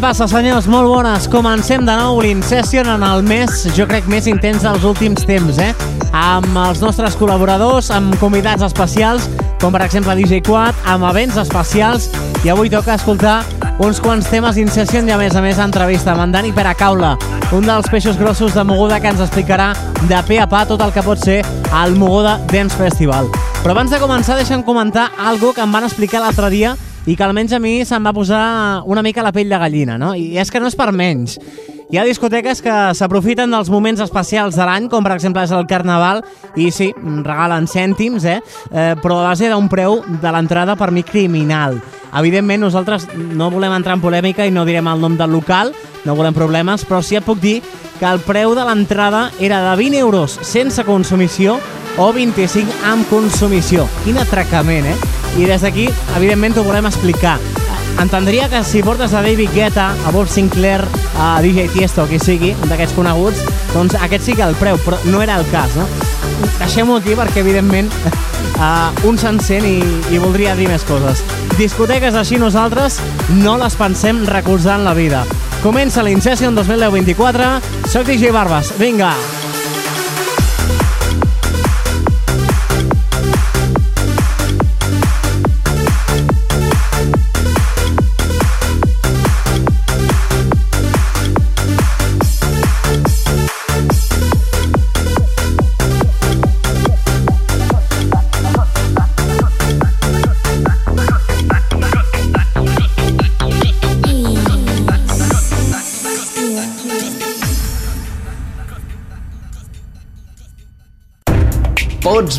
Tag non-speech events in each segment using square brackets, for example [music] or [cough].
Passa, senyors? Molt bones. Comencem de nou l'Incession en el mes, jo crec, més intens dels últims temps, eh? Amb els nostres col·laboradors, amb convidats especials, com per exemple DJ Quad, amb events especials, i avui toca escoltar uns quants temes Incession i a més a més entrevista amb en Dani Peracaula, un dels peixos grossos de Moguda que ens explicarà de pe a pa tot el que pot ser el Moguda Dance Festival. Però abans de començar, deixa'm comentar algo que em van explicar l'altre dia i que almenys a mi se'm va posar una mica la pell de gallina, no? I és que no és per menys. Hi ha discoteques que s'aprofiten dels moments especials de l'any, com per exemple és el Carnaval, i sí, regalen cèntims, eh? eh però a base d'un preu de l'entrada per mi criminal. Evidentment, nosaltres no volem entrar en polèmica i no direm el nom del local, no volem problemes, però sí et puc dir que el preu de l'entrada era de 20 euros sense consumició o 25 amb consumició. Quin atracament, eh? I des d'aquí, evidentment, t'ho volem explicar. Entendria que si portes a David Guetta, a Bob Sinclair, a DJ Tiesto, qui sigui, un d'aquests coneguts, doncs aquest sí que el preu, però no era el cas, no? Deixem-ho aquí perquè, evidentment, uh, [laughs] un s'encén i, i voldria dir més coses. Discoteques així nosaltres no les pensem recolzar en la vida. Comença l'Incession 2024, soc DJ Barbas, vinga! Vinga!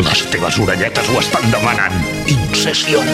Les teves orelletes ho estan demanant. Incessió.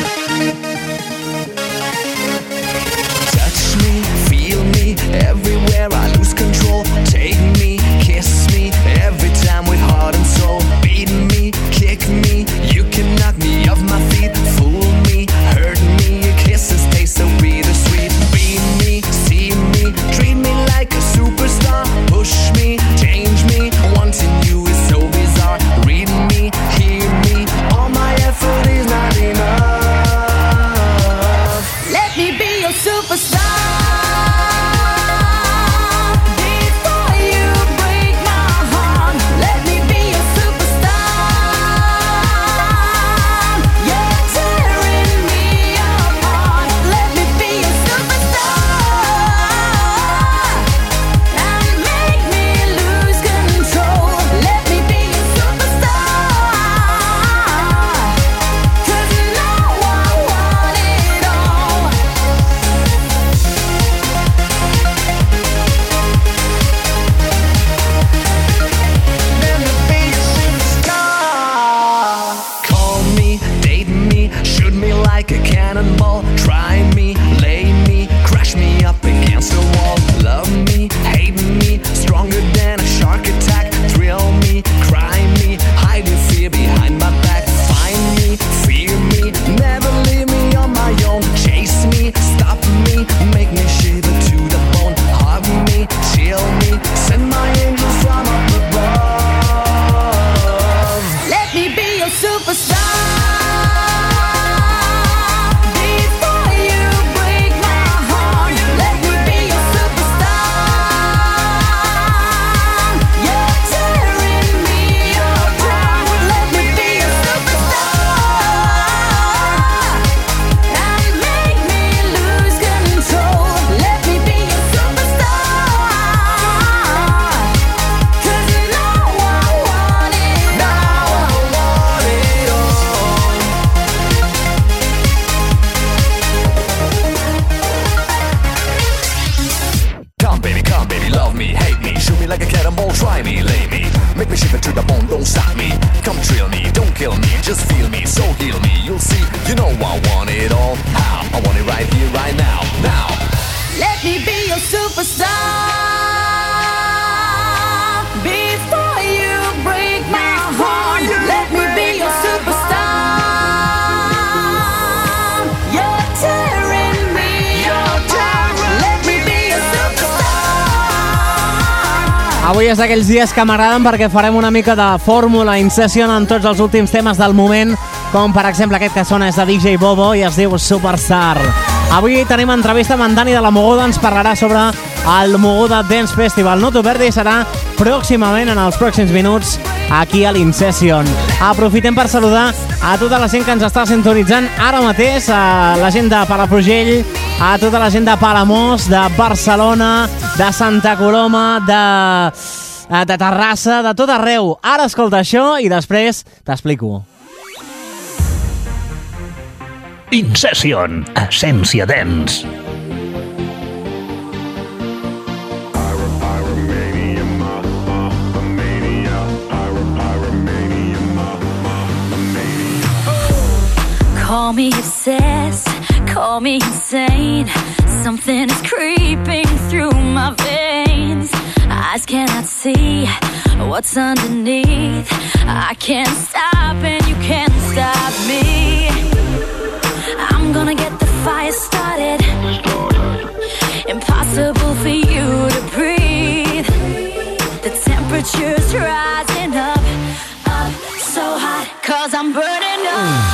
Avui és d'aquells dies que m'agraden perquè farem una mica de fórmula in session en tots els últims temes del moment, com per exemple aquest que sona és de DJ Bobo i es diu Superstar. Avui tenim entrevista amb en Dani de la Mogoda, ens parlarà sobre el Mogoda Dance Festival. No t'ho perdis, serà pròximament, en els pròxims minuts, aquí a l'Incession. Aprofitem per saludar a tota la gent que ens està sintonitzant ara mateix, a la gent de Palafrugell, a tota la gent de Palamós, de Barcelona, de Santa Coloma, de, eh, de Terrassa, de tot arreu. Ara escolta això i després t'explico. Incession, essència dens. Call me obsessed, call me insane. Something is creeping through my veins. Eyes cannot see what's underneath. I can't stop, and you can't stop me. I'm gonna get the fire started. Impossible for you to breathe. The temperature's rising up, up so hot, cause I'm burning up.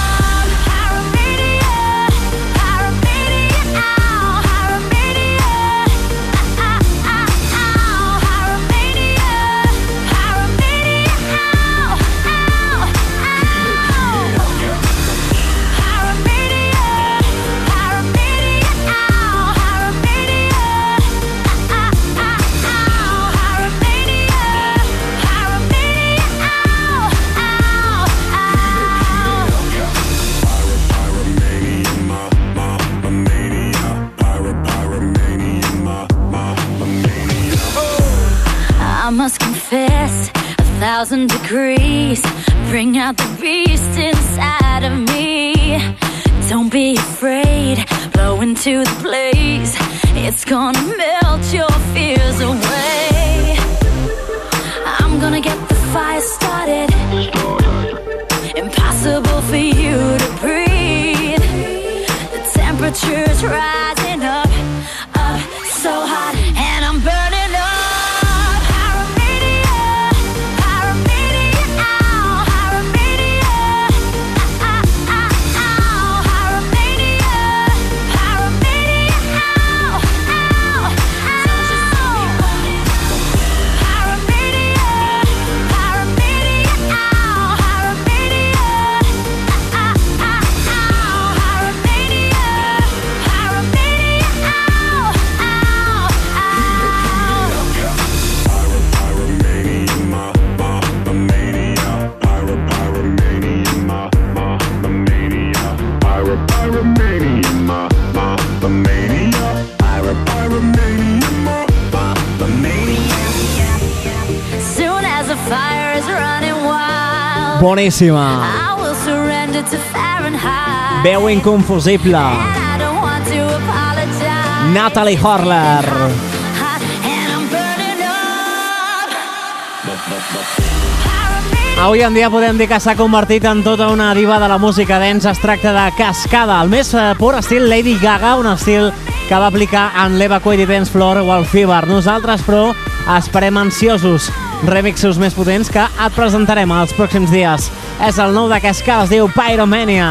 Boníssima. I. Veu inconfusible. I. Natalie Horler. Avui en dia podem dir que s'ha convertit en tota una diva de la música dance. Es tracta de Cascada, el més eh, pur estil Lady Gaga, un estil que va aplicar en l'Eva Quaid Dance Floor o el Fever. Nosaltres, però, esperem ansiosos remixos més potents que et presentarem els pròxims dies. És el nou de Cascada, es diu Pyromania.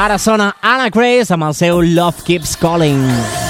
Ara sona Anna Grace amb el seu Love Keeps Calling. Hear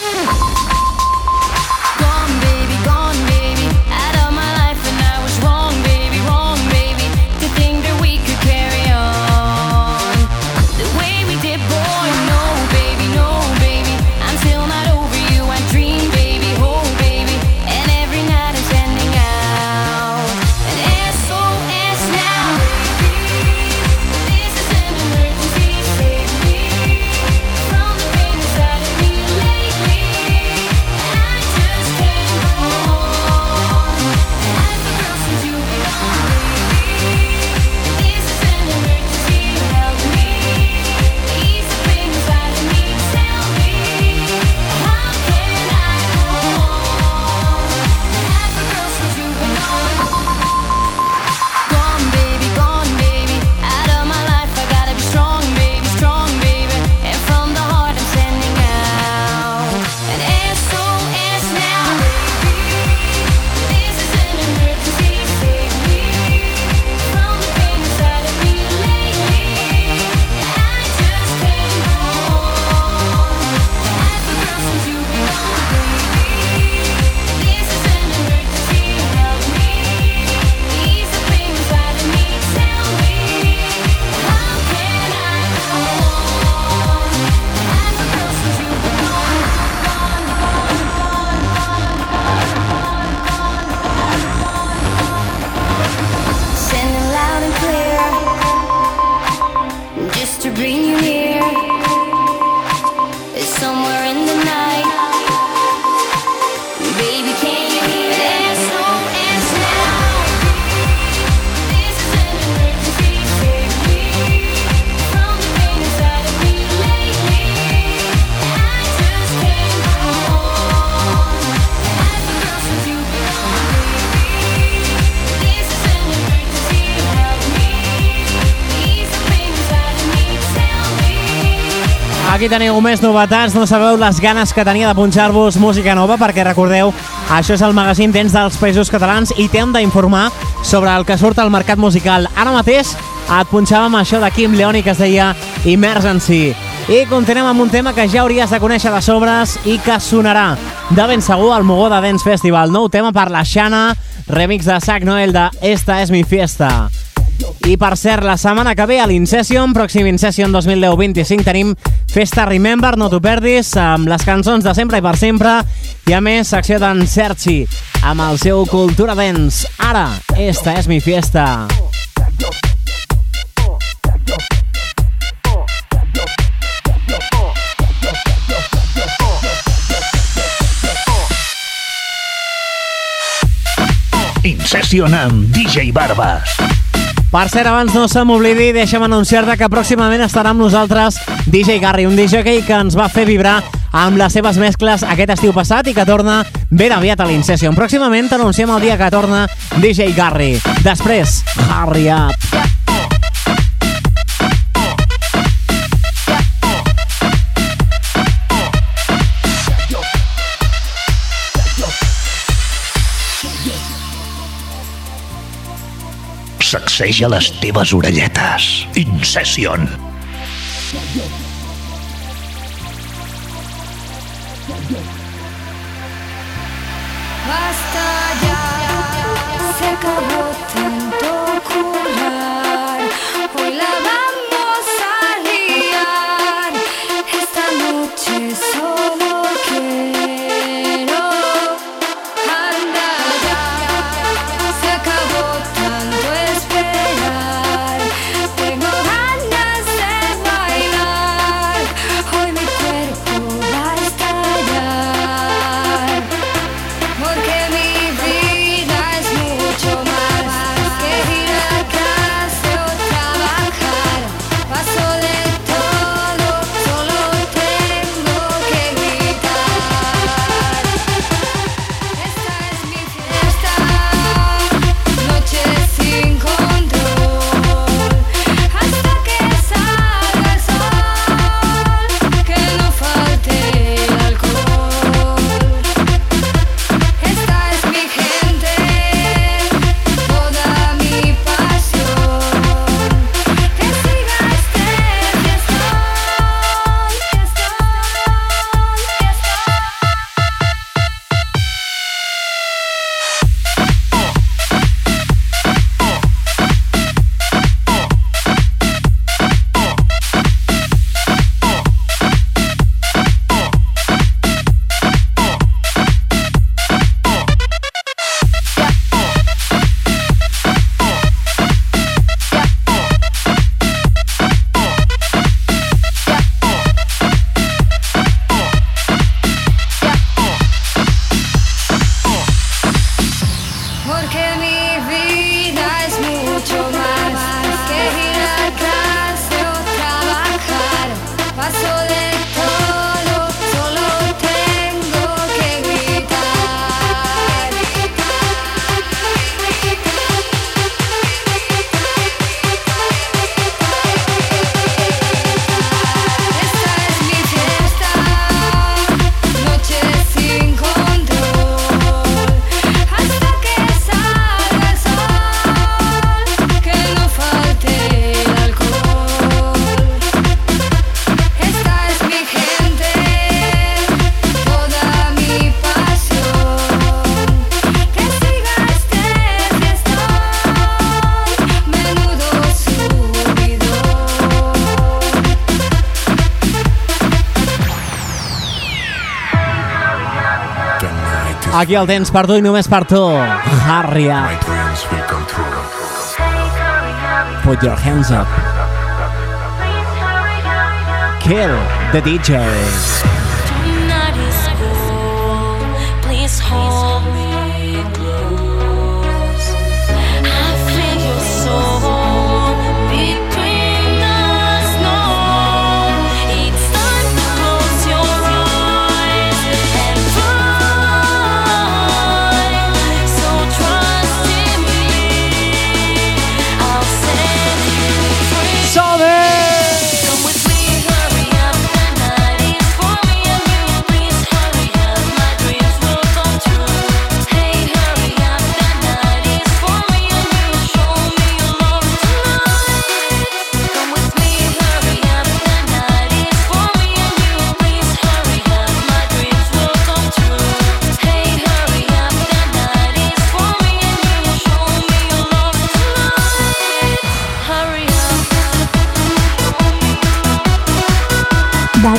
Aquí teniu més novetats, no sabeu les ganes que tenia de punxar-vos música nova, perquè recordeu, això és el magazín Dents dels Països Catalans i t'hem d'informar sobre el que surt al mercat musical. Ara mateix et punxàvem això de Kim Leoni que es deia Emergency. I continuem amb un tema que ja hauries de conèixer de sobres i que sonarà de ben segur al Mogó de Dance Festival. Nou tema per la Xana, remix de Sac Noel de Esta es mi fiesta. I per cert, la setmana que ve a l'Incession, pròxim Incession 2010-25, tenim Festa Remember, no t'ho perdis, amb les cançons de sempre i per sempre, i a més, secció d'en Sergi, amb el seu Cultura Dance. Ara, esta és mi fiesta. Incession amb DJ Barbas. Per cert, abans no se m'oblidi, deixa'm anunciar-te que pròximament estarà amb nosaltres DJ Garry, un DJ que ens va fer vibrar amb les seves mescles aquest estiu passat i que torna ben aviat a l'Incession. Pròximament t'anunciem el dia que torna DJ Garry. Després, Hurry Up. Sacseja les teves orelletes. Incession. Basta ya, se acabó Aquí el tens per tu i només per tu. True. Put your hands up. Kill the DJ.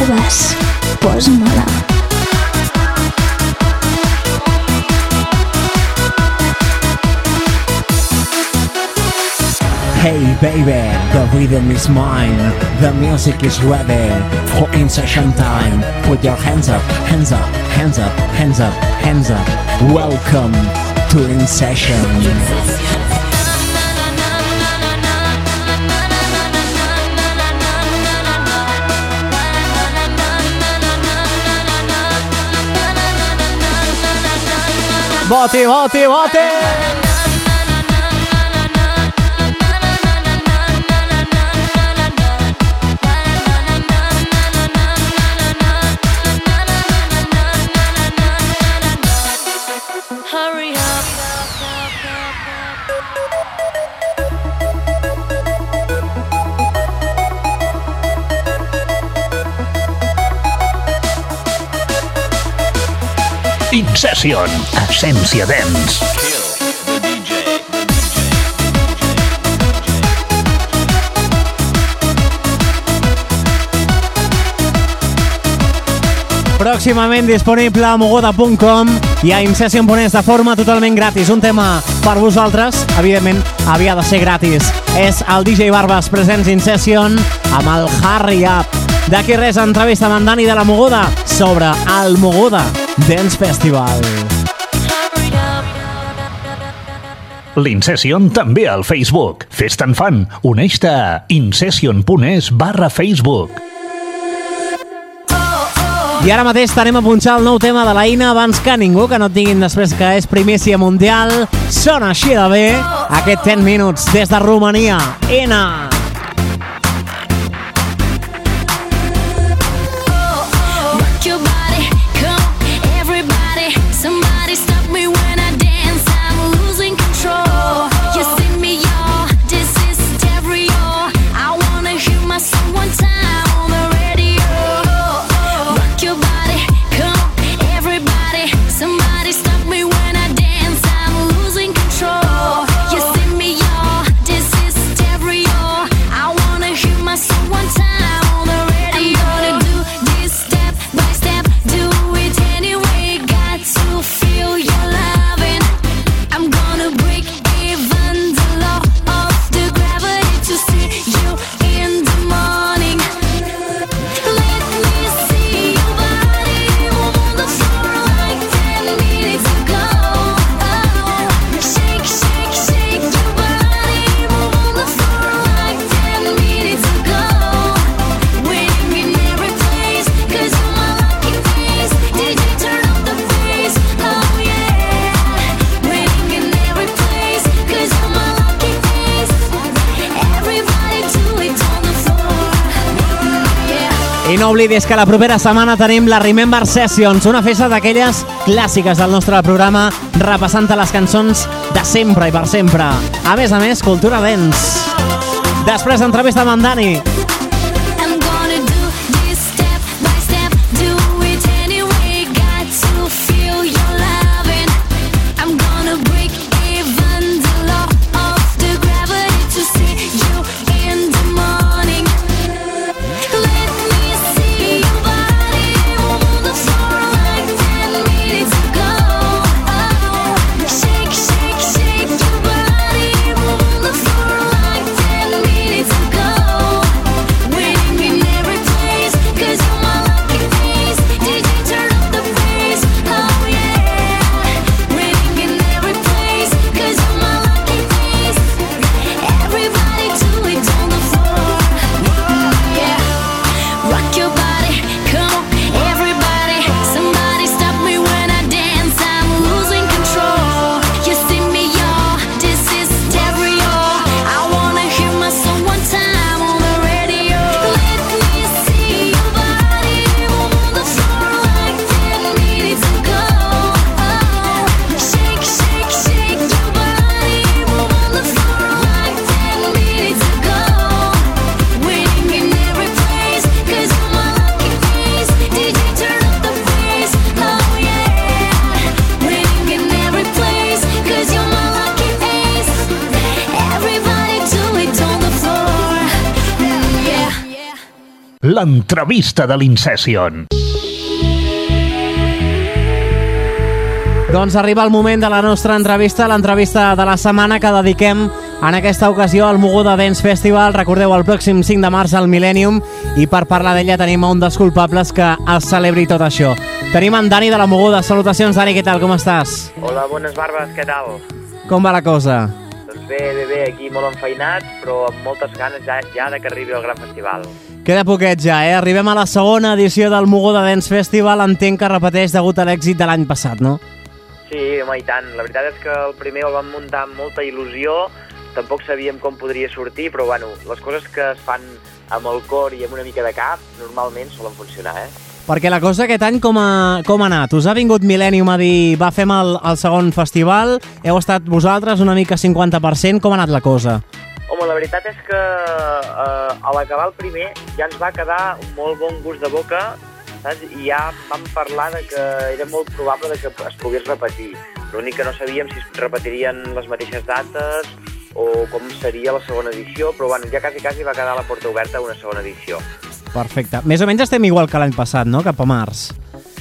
Posa-me-la. Hey baby, the rhythm is mine. The music is ready for in session time. Put your hands up, hands up, hands up, hands up, hands up. Welcome to In Session. 我的我的我的 Incession, essència dens. Pròximament disponible a mogoda.com i a Incession.es de forma totalment gratis. Un tema per vosaltres, evidentment, havia de ser gratis. És el DJ Barbas Presents Incession amb el Harry Up. D'aquí res, entrevista amb en Dani de la Mogoda sobre el Mogoda Dance Festival. L'Incession també al Facebook. Fes-te'n fan. Uneix-te a incession.es barra Facebook. I ara mateix tenem a punxar el nou tema de la Ina abans que ningú, que no et diguin després que és primícia mundial. Sona així de bé aquest 10 minuts des de Romania. Ina! No oblidis que la propera setmana tenim la Remember Sessions, una festa d'aquelles clàssiques del nostre programa, repassant les cançons de sempre i per sempre. A més a més, cultura dance. Després entrevista amb en Dani. L'entrevista de l'Incession. Doncs arriba el moment de la nostra entrevista, l'entrevista de la setmana que dediquem en aquesta ocasió al Moguda Dance Festival. Recordeu, el pròxim 5 de març al Millennium i per parlar d'ella tenim un dels culpables que es celebri tot això. Tenim en Dani de la Moguda. Salutacions, Dani, què tal, com estàs? Hola, bones barbes, què tal? Com va la cosa? Doncs bé, bé, bé, aquí molt enfeinat, però amb moltes ganes ja, ja de que arribi el gran festival. Queda poquet ja, eh? Arribem a la segona edició del Moguda Dance Festival. Entenc que repeteix degut a l'èxit de l'any passat, no? Sí, home, i tant. La veritat és que el primer el vam muntar amb molta il·lusió, tampoc sabíem com podria sortir, però bueno, les coses que es fan amb el cor i amb una mica de cap, normalment solen funcionar, eh? Perquè la cosa aquest any com ha, com ha anat? Us ha vingut Millennium a dir va, fem el, el segon festival, heu estat vosaltres una mica 50%, com ha anat la cosa? Home, la veritat és que eh, a l'acabar el primer ja ens va quedar un molt bon gust de boca saps? i ja vam parlar de que era molt probable de que es pogués repetir. L'únic que no sabíem si es repetirien les mateixes dates o com seria la segona edició, però bueno, ja quasi, quasi va quedar la porta oberta a una segona edició. Perfecte. Més o menys estem igual que l'any passat, no? Cap a març.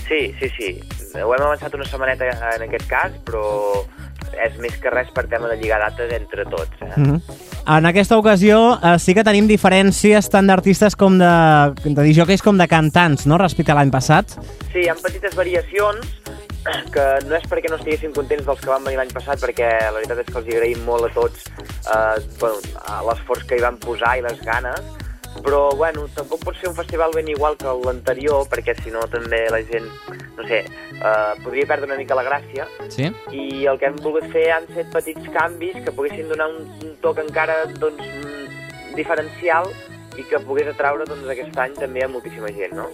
Sí, sí, sí. Ho hem avançat una setmaneta en aquest cas, però és més que res per tema de lligar dates entre tots. Eh? Mm -hmm. En aquesta ocasió eh, sí que tenim diferències tant d'artistes com de, de disjockeys com de cantants, no?, respecte a l'any passat. Sí, hi ha petites variacions [clears throat] que no és perquè no estiguéssim contents dels que van venir l'any passat, perquè la veritat és que els agraïm molt a tots eh, bueno, l'esforç que hi van posar i les ganes, però bueno, tampoc pot ser un festival ben igual que l'anterior, perquè si no també la gent, no sé, eh, podria perdre una mica la gràcia, Sí? i el que hem volgut fer han set petits canvis que poguessin donar un, un toc encara doncs, mm, diferencial i que pogués atraure doncs, aquest any també a moltíssima gent, no?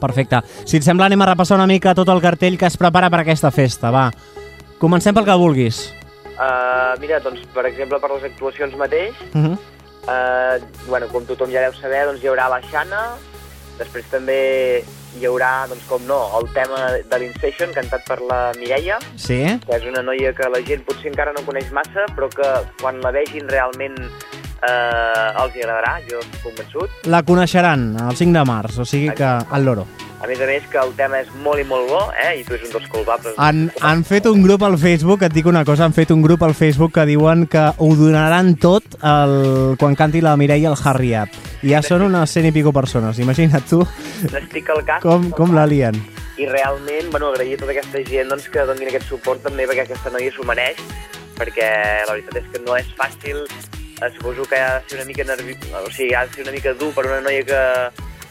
Perfecte. Si et sembla, anem a repassar una mica tot el cartell que es prepara per aquesta festa, va. Comencem pel que vulguis. Uh, mira, doncs, per exemple, per les actuacions mateix, Uh -huh. Uh, bueno, com tothom ja deu saber, doncs hi haurà la Xana, després també hi haurà, doncs com no, el tema de l'Incession, cantat per la Mireia, Sí? que és una noia que la gent potser encara no coneix massa, però que quan la vegin realment eh, els hi agradarà, jo estic convençut. La coneixeran el 5 de març, o sigui que al loro. A més a més que el tema és molt i molt bo, eh? i tu ets un dels culpables. Han, han fet un grup al Facebook, et dic una cosa, han fet un grup al Facebook que diuen que ho donaran tot el, quan canti la Mireia al Harry Up. I ja són unes cent i pico persones. Imagina't tu N'estic al cas. com, com la lien. I realment, bueno, agrair a tota aquesta gent doncs, que donin aquest suport també perquè aquesta noia s'ho mereix, perquè la veritat és que no és fàcil, suposo que ha de ser una mica nervi... o sigui, ha de ser una mica dur per una noia que,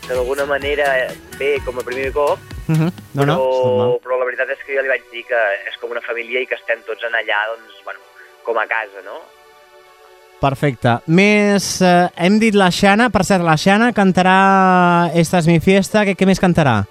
que d'alguna manera ve com a primer cop, Uh -huh. No, no, però, normal. però la veritat és que jo li vaig dir que és com una família i que estem tots en allà, doncs, bueno, com a casa, no? Perfecte. Més, eh, hem dit la Xana, per cert, la Xana cantarà Esta és mi fiesta, què, què més cantarà?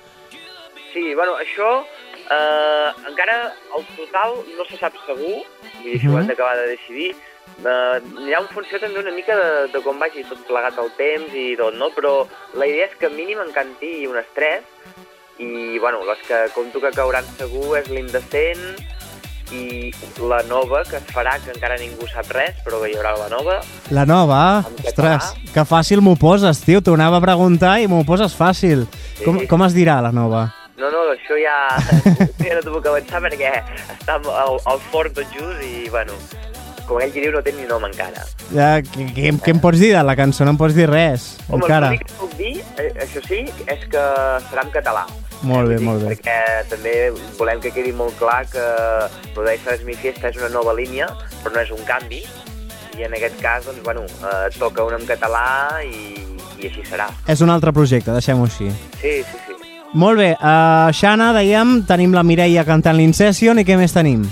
Sí, bueno, això eh, encara el total no se sap segur, vull dir, això ho Mhm. hem d'acabar de decidir. Eh, ha en funció també una mica de, de com vagi tot plegat el temps i tot, no? Però la idea és que mínim en canti unes tres i, bueno, les que compto que cauran segur és l'Indecent i la nova que es farà, que encara ningú sap res, però que hi haurà la nova. La nova? Ostres, que fàcil m'ho poses, tio. T'ho anava a preguntar i m'ho poses fàcil. Sí. Com, com es dirà, la nova? No, no, això ja, ja [laughs] no t'ho puc avançar perquè està al, al fort tot just i, bueno, com ell diu, no té ni nom encara. Ja, què, què, què em pots dir de la cançó? No em pots dir res, Home, encara. l'únic que puc dir, eh, això sí, és que serà en català. Molt bé, dir, molt bé. Perquè també volem que quedi molt clar que lo d'Esta és mi fiesta és una nova línia, però no és un canvi. I en aquest cas, doncs, bueno, eh, toca un en català i, i així serà. És un altre projecte, deixem-ho així. Sí, sí, sí. Molt bé, uh, Xana, dèiem, tenim la Mireia cantant l'Incession i què més tenim?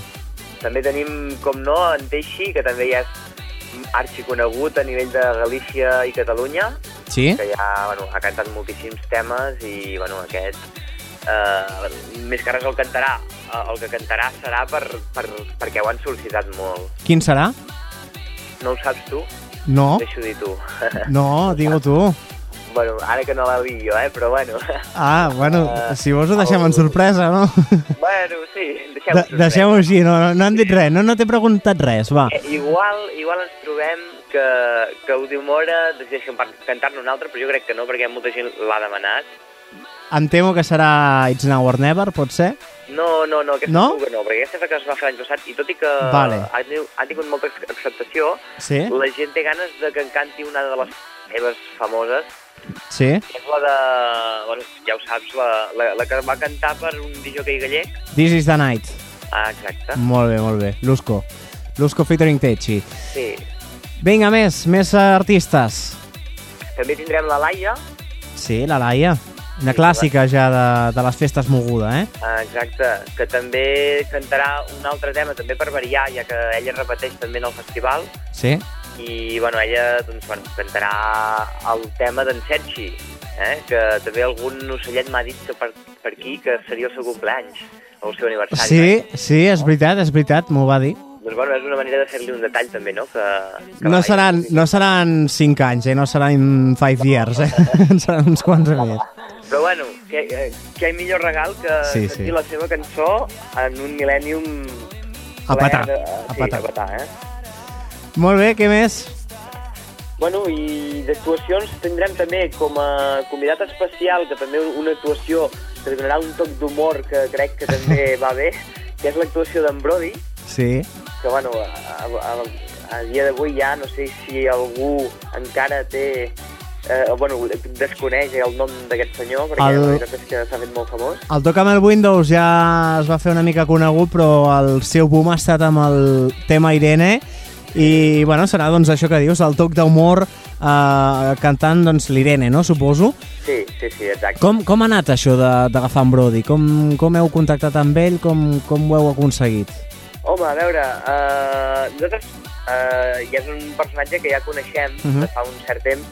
També tenim, com no, en Teixi, que també ja és arxiconegut a nivell de Galícia i Catalunya, Sí? que ja bueno, ha cantat moltíssims temes i bueno, aquest eh, més que res el cantarà Eh, el que cantarà serà per, per, perquè ho han sol·licitat molt Quin serà? no ho saps tu? No, Deixo dir tu no, digue tu. [laughs] Bueno, ara que no la vi jo, eh? Però bueno. Ah, bueno, [laughs] Eh, si vols ho deixem en el- sorpresa, no? [laughs] bueno, sí, deixem-ho De Deixem-ho així, no, no, han dit res, no, no t'he preguntat res, va. Eh, igual, igual ens trobem que, que Udimora decideix cantar-ne un altre, però jo crec que no, perquè molta gent l'ha demanat. Em temo que serà It's Now or Never, pot ser? No, no, no, aquesta No? que no, perquè aquesta que es va fer l'any passat i tot i que Vale. ha, tingut- ha tingut molta ac- acceptació, Sí? la gent té ganes de que en canti una de les seves famoses, Sí? és la de... Bueno, ja ho saps, la, la, la que va cantar per un disjockey gallec. This is the night. Ah, exacte. Molt bé, molt bé. Lusco. Lusco featuring Techi. Sí. Vinga, més, més artistes. També tindrem la Laia, Sí, la Laia. Una clàssica ja de, de les festes moguda, eh? ah, exacte, que també cantarà un altre tema, també per variar, ja que ella repeteix també en el festival, Sí? I bueno, ella doncs, bueno, cantarà el tema d'en Sergi, eh? que també algun ocellet m'ha dit que per, per aquí que seria el seu cumpleaños, o el seu aniversari. Sí, sí, és veritat, és veritat, m'ho va dir. Doncs bueno, és una manera de fer-li un detall també, no? Que, que No seran, no seran 5 anys, eh? No seran 5 years, eh? [laughs] seran uns quants més. Però bueno, que, eh, que hi ha millor regal que Sí, sentir sí. la seva cançó en un mil·lennium... A petar, de- a sí, petar. a petar, eh? Molt bé, què més? Bueno, i d'actuacions tindrem també com a convidat especial, que també una actuació que li donarà un toc d'humor que crec que també [laughs] va bé, que és l'actuació d'en Brody, Sí. que bueno, a, a, a dia d'avui ja no sé si algú encara té... Eh, bueno, desconeix el nom d'aquest senyor, perquè El- la veritat és que s'ha fet molt famós. El toc amb el Windows ja es va fer una mica conegut, però el seu boom ha estat amb el tema Irene i bueno, serà doncs això que dius, el toc d'humor eh, cantant doncs l'Irene, no? Suposo. Sí, sí, sí, exacte. Com, com ha anat això de- d'agafar en Brody? Com, com heu contactat amb ell? Com, com ho heu aconseguit? Home, a veure, uh, nosaltres uh, ja és un personatge que ja coneixem uh Mhm. -huh. de fa un cert temps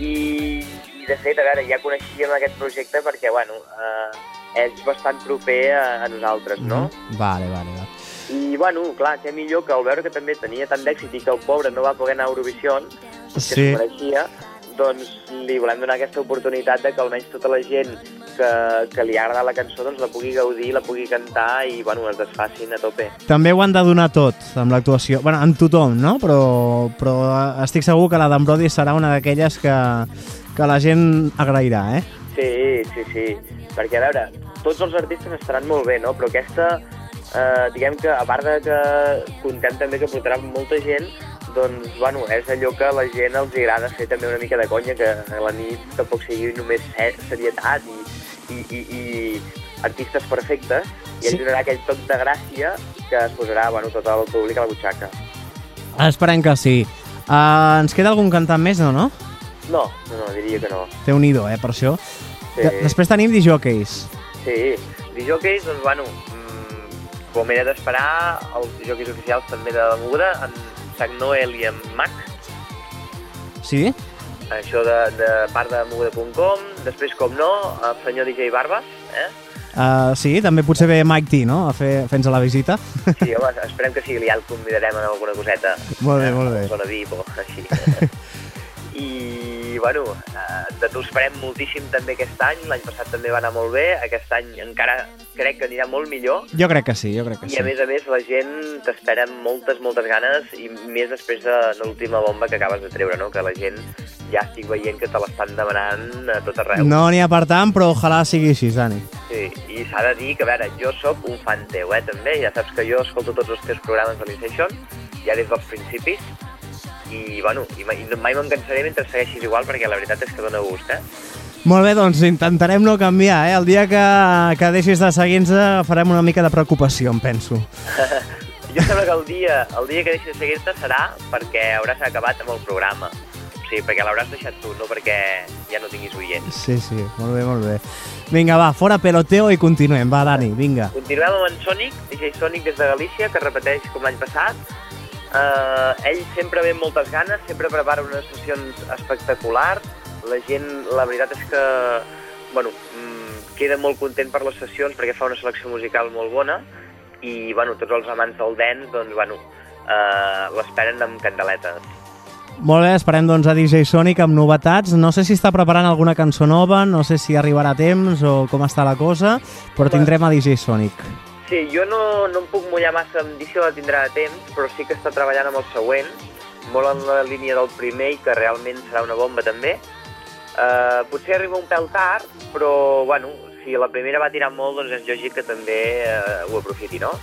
i, i de fet, a veure, ja coneixíem aquest projecte perquè, bueno, uh, és bastant proper a, a nosaltres, no? Mhm. Vale, vale, vale. I, bueno, clar, què millor que al veure que també tenia tant d'èxit i que el pobre no va poder anar a Eurovisió, que Sí. s'ho mereixia, doncs li volem donar aquesta oportunitat de que almenys tota la gent que, que li ha agradat la cançó doncs la pugui gaudir, la pugui cantar i, bueno, es desfacin a tope. També ho han de donar tot amb l'actuació. bueno, amb tothom, no? Però, però estic segur que la d'en Brody serà una d'aquelles que, que la gent agrairà, eh? Sí, sí, sí. Perquè, a veure, tots els artistes estaran molt bé, no? Però aquesta, eh, diguem que, a part de que contem també que portarà molta gent, doncs, bueno, és allò que la gent els agrada fer també una mica de conya, que a la nit tampoc sigui només se- serietat i, i, i, i artistes perfectes, i Sí. ens donarà aquell toc de gràcia que es posarà, bueno, tot el públic a la butxaca. Esperem que sí. Uh, ens queda algun cantant més, no, no? No, no, no, diria que no. té un eh, per això. Sí. De Després tenim DJs. Sí, dijòqueis, doncs, bueno, com era d'esperar, els dijòqueis oficials també de la moguda, en Sac Noel i en Mac, Sí? això de, de part de moguda.com, després, com no, el senyor DJ Barbas, eh? Uh, sí, també potser ve Mike T, no?, a fer, fent-nos la visita. Sí, home, esperem que sí, ja el convidarem en alguna coseta. Molt bé, eh, molt bé. a Zona VIP o així. [laughs] I, bueno, eh, de tu esperem moltíssim també aquest any, l'any passat també va anar molt bé, aquest any encara crec que anirà molt millor, Jo crec que sí, jo crec que I sí. a més a més la gent t'espera amb moltes, moltes ganes i més després de l'última bomba que acabes de treure, no? Que la gent ja estic veient que te l'estan demanant a tot arreu. No n'hi ha per tant, però ojalà sigui així, Dani. Sí, i s'ha de dir que, a veure, jo sóc un fan teu, eh, també. Ja saps que jo escolto tots els teus programes de l'Instation, ja des dels principis, i, bueno, i mai, mai me'n cansaré mentre segueixis igual, perquè la veritat és que dona gust, eh? Molt bé, doncs intentarem no canviar, eh? El dia que, que deixis de seguir-nos farem una mica de preocupació, em penso. [laughs] Jo sembla que el dia, el dia que deixis de seguir-te serà perquè hauràs acabat amb el programa. O sigui, perquè l'hauràs deixat tu, no perquè ja no tinguis oients. Sí, sí, molt bé, molt bé. Vinga, va, fora peloteo i continuem. Va, Dani, vinga. Continuem amb en Sonic, DJ Sonic des de Galícia, que repeteix com l'any passat. Uh, ell sempre ve amb moltes ganes, sempre prepara unes sessions espectaculars. La gent, la veritat és que, bueno, mm, queda molt content per les sessions perquè fa una selecció musical molt bona i, bueno, tots els amants del dance, doncs, bueno, uh, l'esperen amb candeletes. Molt bé, esperem doncs a DJ Sonic amb novetats. No sé si està preparant alguna cançó nova, no sé si arribarà a temps o com està la cosa, però tindrem a DJ Sonic. Sí, jo no, no em puc mullar massa en dir si la tindrà a temps, però sí que està treballant amb el següent, molt en la línia del primer i que realment serà una bomba també. Uh, potser arriba un pèl tard, però bueno, si la primera va tirar molt, doncs és lògic que també uh, ho aprofiti, no?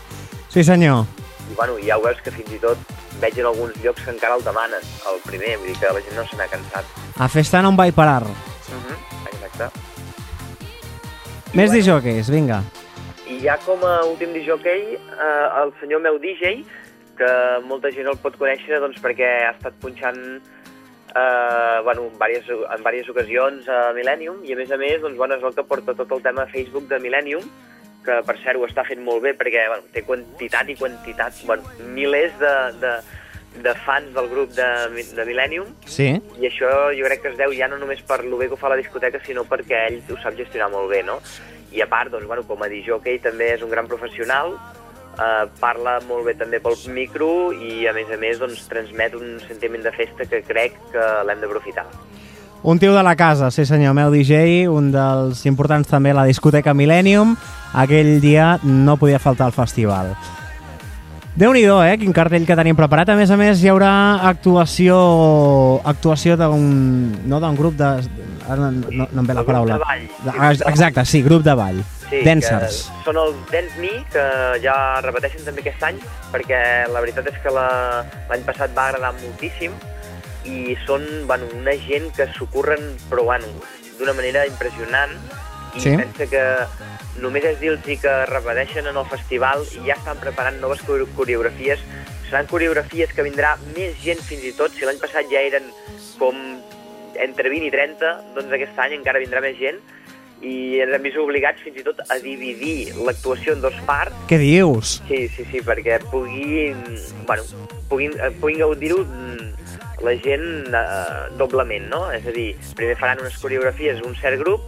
Sí, senyor. I bueno, ja ho veus que fins i tot veig en alguns llocs que encara el demanen, el primer, vull dir que la gent no se n'ha cansat. A festa no em vaig parar. Uh -huh. Exacte. Més bueno. disjòqueis, vinga. I ja com a últim disjockey, eh, el senyor meu DJ, que molta gent el pot conèixer doncs, perquè ha estat punxant eh, bueno, en, diverses, en diverses ocasions a Millennium, i a més a més doncs, bueno, és el que porta tot el tema Facebook de Millennium, que per cert ho està fent molt bé perquè bueno, té quantitat i quantitat, bueno, milers de, de, de fans del grup de, de Millennium, Sí. i això jo crec que es deu ja no només per lo bé que ho fa la discoteca, sinó perquè ell ho sap gestionar molt bé, no? I a part, doncs, bueno, com a disjockey també és un gran professional, eh, parla molt bé també pel micro i, a més a més, doncs, transmet un sentiment de festa que crec que l'hem d'aprofitar. Un tio de la casa, sí senyor, meu DJ, un dels importants també a la discoteca Millennium. Aquell dia no podia faltar al festival. déu nhi eh? Quin cartell que tenim preparat. A més a més, hi haurà actuació actuació d'un no grup de... Ara no, no, no em ve la paraula. de ball. Ah, Exacte, sí, grup de ball. Sí, Dancers. Són els Dance Me, que ja repeteixen també aquest any, perquè la veritat és que la- l'any passat va agradar moltíssim i són bueno, una gent que s'ho curren, però bueno, d'una manera impressionant i Sí. pensa que només és dir-los que repeteixen en el festival i ja estan preparant noves core- coreografies. Seran coreografies que vindrà més gent fins i tot. Si l'any passat ja eren com entre 20 i 30, doncs aquest any encara vindrà més gent i ens hem vist obligats fins i tot a dividir l'actuació en dos parts Què dius? Sí, sí, sí, perquè puguin, bueno, puguin, eh, puguin gaudir-ho mm, la gent eh, doblement, no? És a dir, primer faran unes coreografies un cert grup,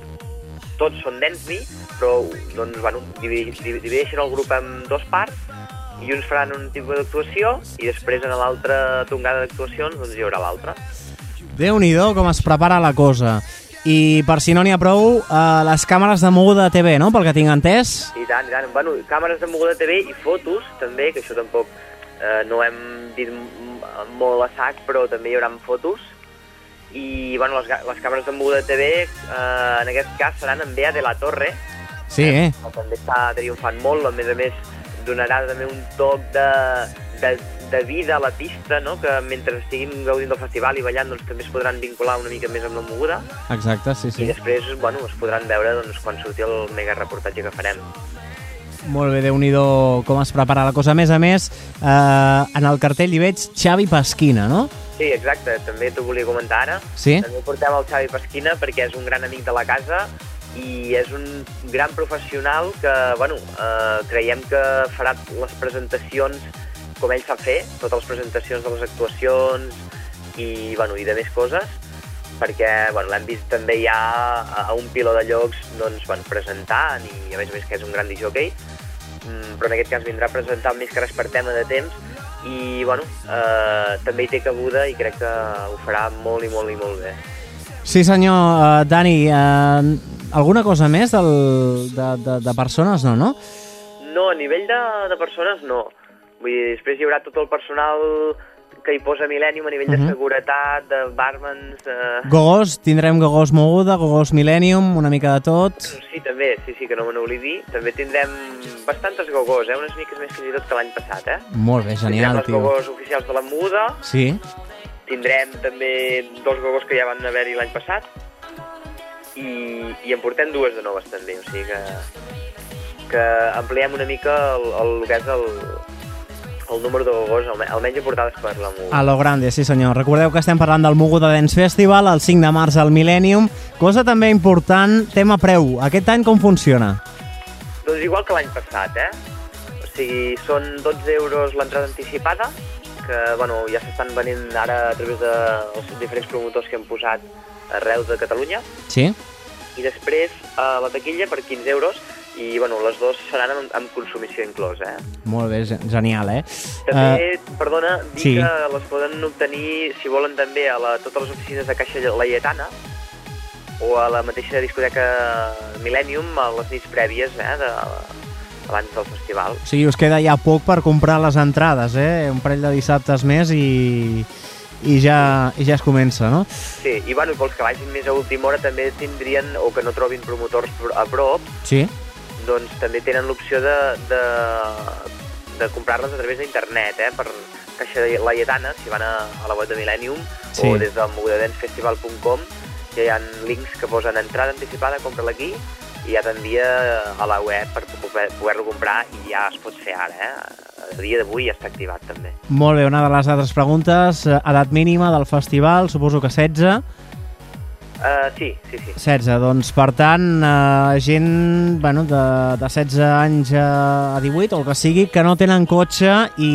tots són Dance però doncs, bueno, divideixen el grup en dos parts i uns faran un tipus d'actuació i després en l'altra tongada d'actuacions doncs hi haurà l'altra. Déu nhi com es prepara la cosa. I per si no n'hi ha prou, eh, les càmeres de moguda TV, no?, pel que tinc entès. I tant, i tant. Bueno, càmeres de moguda TV i fotos, també, que això tampoc eh, no hem dit molt a sac, però també hi haurà fotos. I, bueno, les, les càmeres de moguda TV, eh, en aquest cas, seran en Bea de la Torre, Sí, eh? que també està triomfant molt, a més a més donarà també un toc de, de, de vida a la pista, no? que mentre estiguin gaudint del festival i ballant doncs, també es podran vincular una mica més amb la moguda Exacte, sí, i sí. després bueno, es podran veure doncs, quan surti el mega reportatge que farem. Molt bé, déu nhi com es prepara la cosa. A més a més, eh, en el cartell hi veig Xavi Pasquina, no? Sí, exacte, també t'ho volia comentar ara. Sí? També portem el Xavi Pasquina perquè és un gran amic de la casa i és un gran professional que, bueno, eh, creiem que farà les presentacions com ell sap fer, totes les presentacions de les actuacions i, bueno, i de més coses, perquè bueno, l'hem vist també ja a, a un piló de llocs doncs, bueno, presentant i a més a més que és un gran disjockey, mm, però en aquest cas vindrà a presentar més que res per tema de temps i bueno, eh, també hi té cabuda i crec que ho farà molt i molt i molt bé. Sí, senyor uh, Dani, uh, alguna cosa més del, de, de, de persones, no, no? No, a nivell de, de persones no. Vull dir, després hi haurà tot el personal que hi posa Millennium a nivell Mhm. de seguretat, de barmans... De... Gogos, tindrem Gogos Moguda, Gogos Millennium, una mica de tot. Sí, també, sí, sí, que no me n'oblidi. També tindrem bastantes gogos, eh? unes miques més fins i tot que l'any passat, eh? Molt bé, tindrem genial, els tio. gogos oficials de la Muda, Sí? tindrem també dos gogos que ja van haver-hi l'any passat i, i en portem dues de noves també, o sigui que, que ampliem una mica el, el, el que és el, el número de gogos, alme- almenys aportades per la Muda. A lo grande, sí senyor. Recordeu que estem parlant del Moguda Dance Festival, el 5 de març al Millennium. Cosa també important, tema preu. Aquest any com funciona? Doncs igual que l'any passat, eh? O sigui, són 12 euros l'entrada anticipada, que bueno, ja s'estan venent ara a través dels diferents promotors que hem posat arreu de Catalunya, Sí? i després a la taquilla per 15 euros i bueno, les dues seran amb, amb consumició inclosa. Eh? Molt bé, ge- genial, eh? També, perdona, dir sí. que les poden obtenir, si volen també, a la, totes les oficines de Caixa Laietana o a la mateixa discoteca Millennium a les nits prèvies eh, de, abans del festival. O sigui, us queda ja poc per comprar les entrades, eh? Un parell de dissabtes més i, i, ja, i ja es comença, no? Sí, i bueno, i pels que vagin més a última hora també tindrien, o que no trobin promotors pro- a prop, Sí. Doncs també tenen l'opció de, de, de comprar-les a través d'internet, eh? per Caixa Laietana, si van a, a la web de Millennium, Sí. o des del mogudadensfestival.com, ja hi ha links que posen entrada anticipada, compra-la aquí, i ja t'envia a la web per poder- poder-lo comprar i ja es pot fer ara, eh? A dia d'avui ja està activat també. Molt bé, una de les altres preguntes, eh, edat mínima del festival, suposo que 16. Uh, sí, sí, sí. 16, doncs per tant, eh, gent bueno, de, de 16 anys a 18 o el que sigui, que no tenen cotxe i,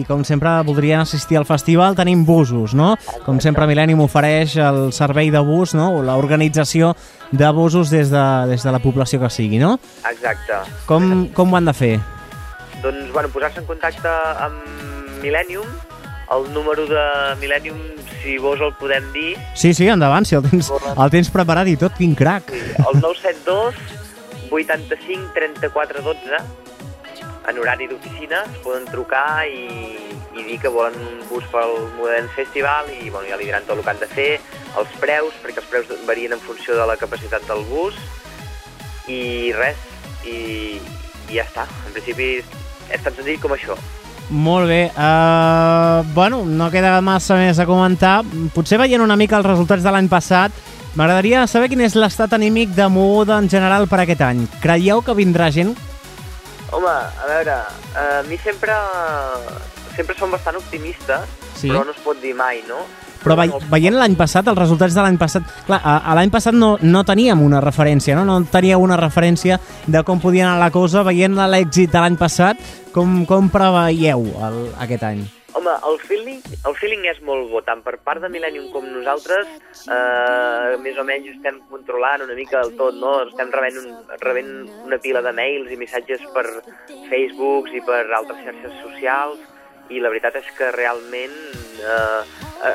i com sempre voldrien assistir al festival, tenim busos, no? Com sempre Millennium ofereix el servei de bus, no? o l'organització de busos des de, des de la població que sigui, no? Exacte. Com, com ho han de fer? Doncs, bueno, posar-se en contacte amb Millennium, el número de Millennium, si vos el podem dir, Sí, sí, endavant, si el tens, el tens preparat i tot, quin crac. el 972 85 34 12 en horari d'oficina es poden trucar i, i dir que volen un bus pel Modern Festival i bueno, ja li diran tot el que han de fer, els preus, perquè els preus varien en funció de la capacitat del bus i res, i, i ja està. En principi és tan senzill com això. Molt bé. Uh, bueno, no queda massa més a comentar. Potser veient una mica els resultats de l'any passat, m'agradaria saber quin és l'estat anímic de Moguda en general per aquest any. Creieu que vindrà gent? Home, a veure, a mi sempre, sempre som bastant optimistes, Sí. però no es pot dir mai, no? Però ve veient l'any passat, els resultats de l'any passat... Clar, a, a l'any passat no, no teníem una referència, no? No teníeu una referència de com podia anar la cosa. Veient l'èxit de l'any passat, com, com preveieu el, aquest any? Home, el feeling, el feeling és molt bo, tant per part de Millennium com nosaltres, eh, més o menys estem controlant una mica el tot, no? Estem rebent, un, rebent una pila de mails i missatges per Facebooks i per altres xarxes socials, i la veritat és que realment eh,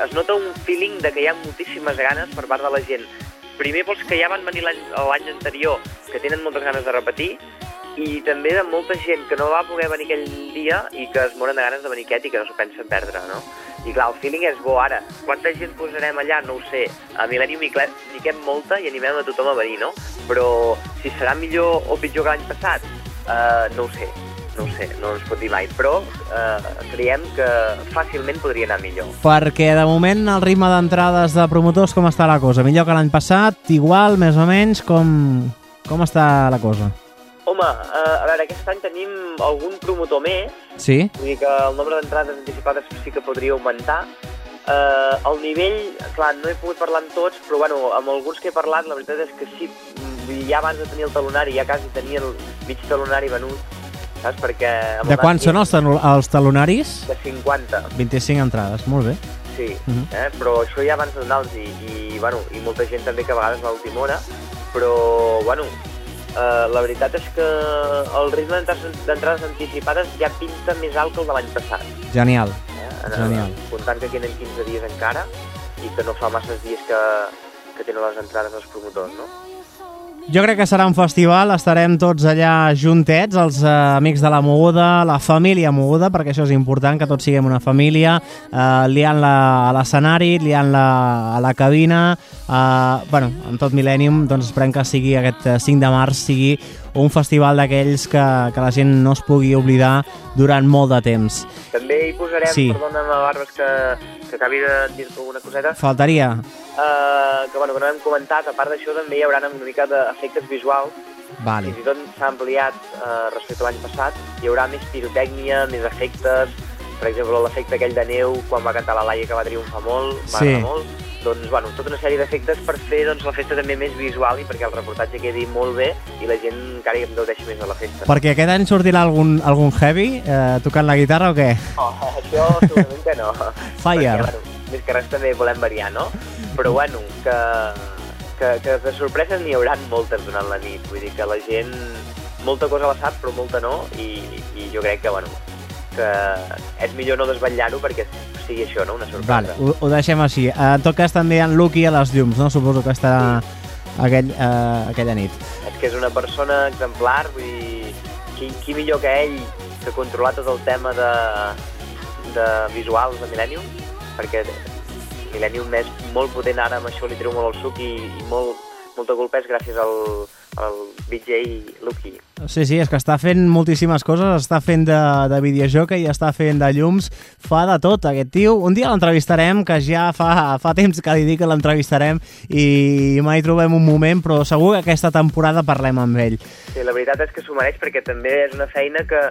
es nota un feeling de que hi ha moltíssimes ganes per part de la gent. Primer pels que ja van venir l'any anterior, que tenen moltes ganes de repetir, i també de molta gent que no va poder venir aquell dia i que es moren de ganes de venir aquest i que no s'ho pensen perdre, no? I clar, el feeling és bo ara. Quanta gent posarem allà, no ho sé. A Millennium fiquem molta i animem a tothom a venir, no? Però si serà millor o pitjor que l'any passat, uh, no ho sé. No ho sé, no ens pot dir mai, però uh, creiem que fàcilment podria anar millor. Perquè de moment el ritme d'entrades de promotors com està la cosa? Millor que l'any passat? Igual, més o menys? Com, com està la cosa? Home, uh, a veure, aquest any tenim algun promotor més, Sí? Vull dir que el nombre d'entrades anticipades sí que podria augmentar. Uh, el nivell, clar, no he pogut parlar amb tots, però bueno, amb alguns que he parlat, la veritat és que sí, vull dir, ja abans de tenir el talonari, ja quasi tenia el mig talonari venut, saps? Perquè... De el quan Dani són els, els talonaris? De 50, 25 entrades, molt bé. sí. Mhm. eh? Però això ja abans de donar-los i, i, bueno, i molta gent també que a vegades va a última hora, però, bueno, eh, la veritat és que el ritme d'entrades anticipades ja pinta més alt que el de l'any passat. Genial. Eh? Genial. Comptant que queden 15 dies encara i que no fa masses dies que, que tenen les entrades els promotors, no? Jo crec que serà un festival, estarem tots allà juntets, els eh, amics de la Moguda, la família Moguda, perquè això és important, que tots siguem una família, eh, liant-la a l'escenari, liant-la a la cabina, eh, bueno, en tot Millennium, doncs esperem que sigui aquest eh, 5 de març, sigui un festival d'aquells que, que la gent no es pugui oblidar durant molt de temps. També hi posarem, Sí. perdona'm, Barbes, que, que acabi de dir-te alguna coseta, Faltaria. Eh, que, bueno, que no hem comentat, a part d'això també hi haurà una mica d'efectes visuals, Vale. fins i tot s'ha ampliat eh, respecte a l'any passat, hi haurà més pirotècnia, més efectes, per exemple, l'efecte aquell de neu quan va cantar la Laia que va triomfar molt, va Sí. molt, doncs, bueno, tota una sèrie d'efectes per fer doncs, la festa també més visual i perquè el reportatge quedi molt bé i la gent encara hi gaudeixi més de la festa. Perquè aquest any sortirà algun, algun heavy eh, tocant la guitarra o què? No, això segurament que no. [laughs] Fire. Perquè, bueno, més que res també volem variar, no? Però bueno, que, que, que de sorpreses n'hi hauran moltes durant la nit. Vull dir que la gent molta cosa la sap, però molta no, i, i jo crec que, bueno, que és millor no desvetllar-ho perquè sigui això, no?, una sorpresa. Vale, ho, ho deixem així. Eh, En tot cas, també en Lucky a les llums, no? Suposo que estarà aquell, eh, aquella nit. És que és una persona exemplar, vull dir, qui, qui millor que ell que controlar tot el tema de, de visuals de Millennium, perquè Millennium és molt potent ara, amb això li treu molt el suc i, i molt, molta culpa és gràcies al, al BJ Lucky. Sí, sí, és que està fent moltíssimes coses, està fent de, de videojoc i està fent de llums, fa de tot aquest tio. Un dia l'entrevistarem, que ja fa, fa temps que li dic que l'entrevistarem i mai trobem un moment, però segur que aquesta temporada parlem amb ell. Sí, la veritat és que s'ho mereix perquè també és una feina que,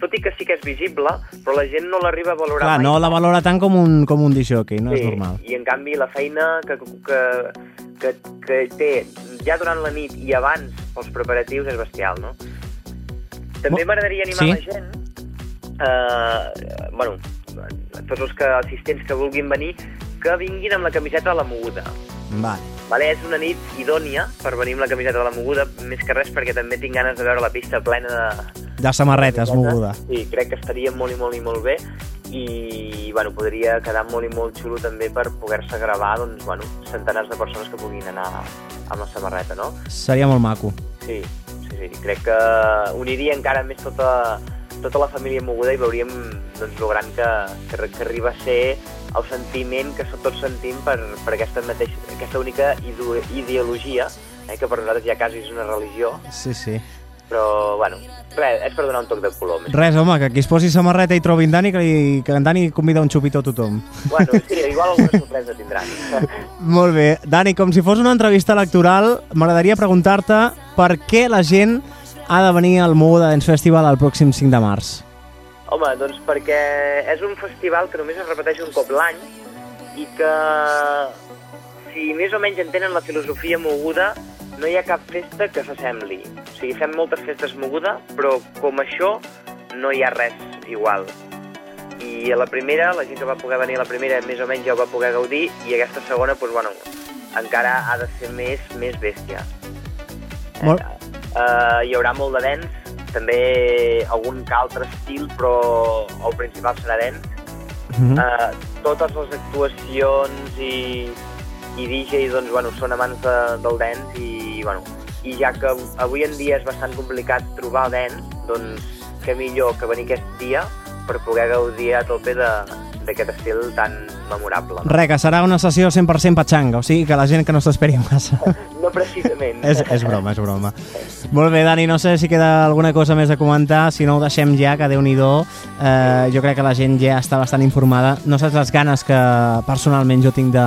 tot i que sí que és visible, però la gent no l'arriba a valorar Clar, mai. no la valora tant com un, com un disjockey, no és normal. I en canvi la feina que, que, que, que té ja durant la nit i abans pels preparatius és bestial, no? També m'agradaria animar Sí. la gent, eh, bueno, tots els que, assistents que vulguin venir, que vinguin amb la camiseta de la moguda. Vale. Vale, és una nit idònia per venir amb la camiseta de la moguda, més que res perquè també tinc ganes de veure la pista plena de, De samarretes, moguda. Sí, crec que estaria molt i molt i molt bé i bueno, podria quedar molt i molt xulo també per poder-se gravar doncs, bueno, centenars de persones que puguin anar amb la samarreta, no? Seria molt maco. Sí, sí, sí. Crec que uniria encara més tota, tota la família moguda i veuríem doncs, lo gran que, que, que arriba a ser el sentiment que tots sentim per, per aquesta, mateix, aquesta única ideologia, eh, que per nosaltres ja quasi és una religió, Sí, sí. però, bueno, res, és per donar un toc de color. Més. Res, home, que qui es posi samarreta i trobi en Dani, que, li, que en Dani convida un xupitó a tothom. Bueno, sí, [laughs] igual alguna sorpresa tindran. [laughs] Molt bé. Dani, com si fos una entrevista electoral, m'agradaria preguntar-te per què la gent ha de venir al Moguda Dance Festival el pròxim 5 de març. Home, doncs perquè és un festival que només es repeteix un cop l'any i que si més o menys entenen la filosofia moguda no hi ha cap festa que s'assembli. O sigui, fem moltes festes moguda, però com això no hi ha res igual. I a la primera, la gent que va poder venir a la primera més o menys ja ho va poder gaudir i aquesta segona, doncs, bueno, encara ha de ser més, més bèstia. Molt... Uh, hi haurà molt de dance, també algun que altre estil, però el principal serà dance. Mhm. Uh, totes les actuacions i, i DJ doncs, bueno, són amants de, del dance i, bueno, i ja que avui en dia és bastant complicat trobar dance, doncs què millor que venir aquest dia per poder gaudir a tope de- d'aquest estil tan memorable. Res, que serà una sessió 100% patxanga, o sigui que la gent que no s'esperi massa. No precisament. [laughs] és, és broma, és broma. Molt bé, Dani, no sé si queda alguna cosa més a comentar, si no ho deixem ja, que déu nhi eh, Jo crec que la gent ja està bastant informada. No saps les ganes que personalment jo tinc de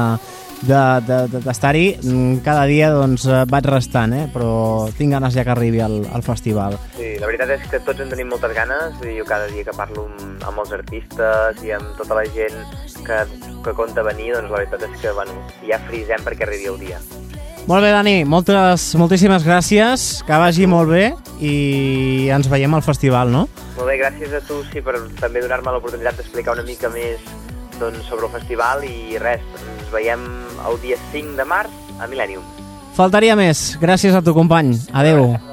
d'estar-hi. De, de. Mm, Cada dia doncs, eh, vaig restant, eh? però tinc ganes ja que arribi al, al festival. Sí, la veritat és que tots en tenim moltes ganes i jo cada dia que parlo amb, amb els artistes i amb tota la gent que, que compta venir, doncs la veritat és que bueno, ja frisem perquè arribi el dia. Molt bé, Dani, moltes, moltíssimes gràcies, que vagi molt bé i ens veiem al festival, no? Molt bé, gràcies a tu sí, per també donar-me l'oportunitat d'explicar una mica més doncs, sobre el festival i res, ens veiem el dia 5 de març a Millennium. Faltaria més. Gràcies a tu, company. Adeu. Adéu.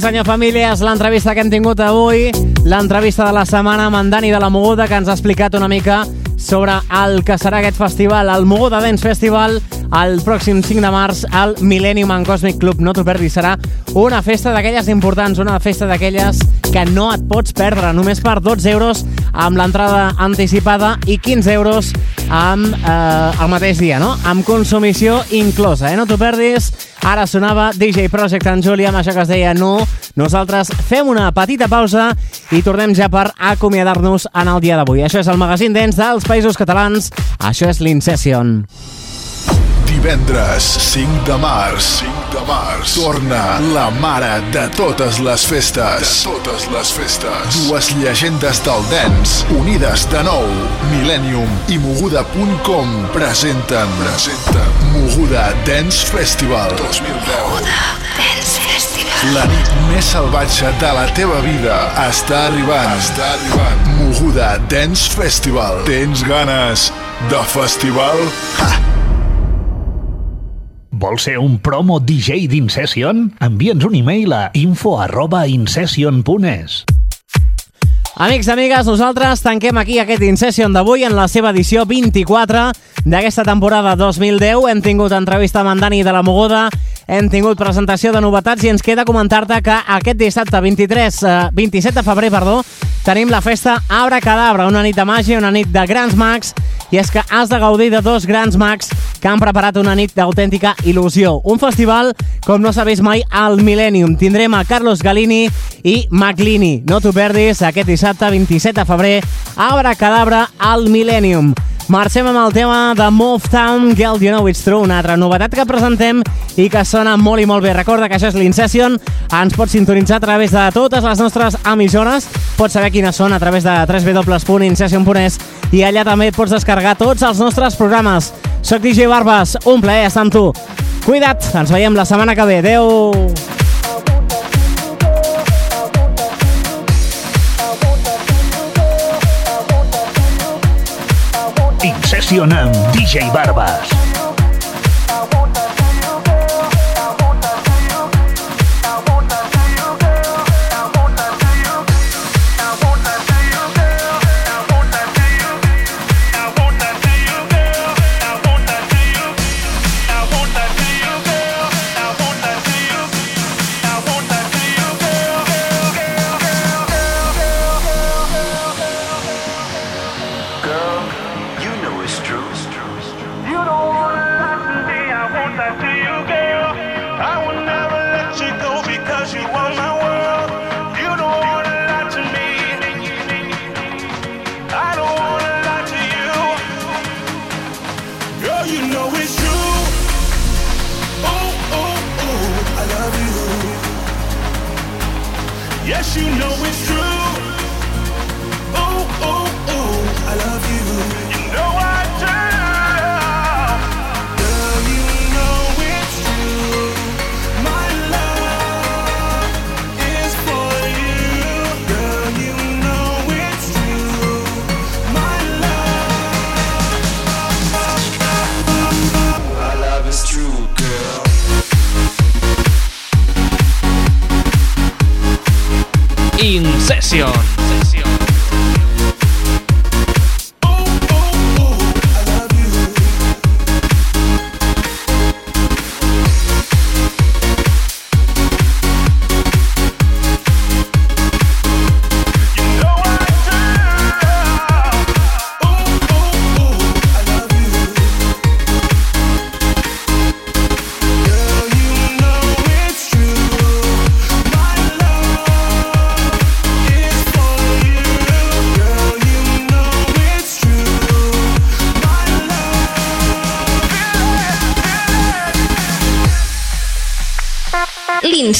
Senyor, famílies, l'entrevista que hem tingut avui, l'entrevista de la setmana amb en Dani de la Moguda, que ens ha explicat una mica sobre el que serà aquest festival, el Moguda Dance Festival, el pròxim 5 de març al Millennium and Cosmic Club. No t'ho perdis, serà una festa d'aquelles importants, una festa d'aquelles que no et pots perdre, només per 12 euros amb l'entrada anticipada i 15 euros amb, eh, el mateix dia, no? Amb consumició inclosa, eh? No t'ho perdis. Ara sonava DJ Project en Júlia amb això que es deia No. Nosaltres fem una petita pausa i tornem ja per acomiadar-nos en el dia d'avui. Això és el magazín dents dels Països Catalans. Això és l'Incession. Divendres 5 de març 5 de març Torna la mare de totes les festes De totes les festes Dues llegendes del dance Unides de nou Millennium i Moguda.com presenten Presenten Moguda Dance Festival 2010 la nit més salvatge de la teva vida està arribant. Està arribant. Moguda Dance Festival. Tens ganes de festival? Ha! Vols ser un promo DJ d'Incession? Envia'ns un e-mail a info arroba incession.es. Amics, amigues, nosaltres tanquem aquí aquest InSession d'avui en la seva edició 24 d'aquesta temporada 2010. Hem tingut entrevista amb en Dani de la Mogoda, hem tingut presentació de novetats i ens queda comentar-te que aquest dissabte 23, eh, 27 de febrer, perdó, tenim la festa Abra Cadabra, una nit de màgia, una nit de grans mags, i és que has de gaudir de dos grans mags que han preparat una nit d'autèntica il·lusió. Un festival com no vist mai al Millennium. Tindrem a Carlos Galini i Maclini. No t'ho perdis aquest dissabte 27 de febrer, Abra Cadabra al Millennium. Marxem amb el tema de Move Town, Girl You Know It's True, una altra novetat que presentem i que sona molt i molt bé. Recorda que això és l'Incession, ens pots sintonitzar a través de totes les nostres emissores, pots saber quines són a través de www.incession.es i allà també pots descarregar tots els nostres programes. Soc DJ Barbas, un plaer estar amb tu. Cuida't, ens veiem la setmana que ve. Adéu! Incession amb DJ Barbas. Yes, you know it's true. Oh, oh, oh, Incession.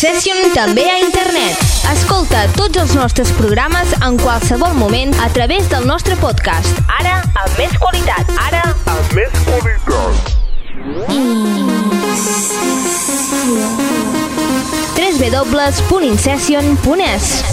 l'Incession també a internet. Escolta tots els nostres programes en qualsevol moment a través del nostre podcast. Ara, amb més qualitat. Ara, Amb més qualitat. www.incession.es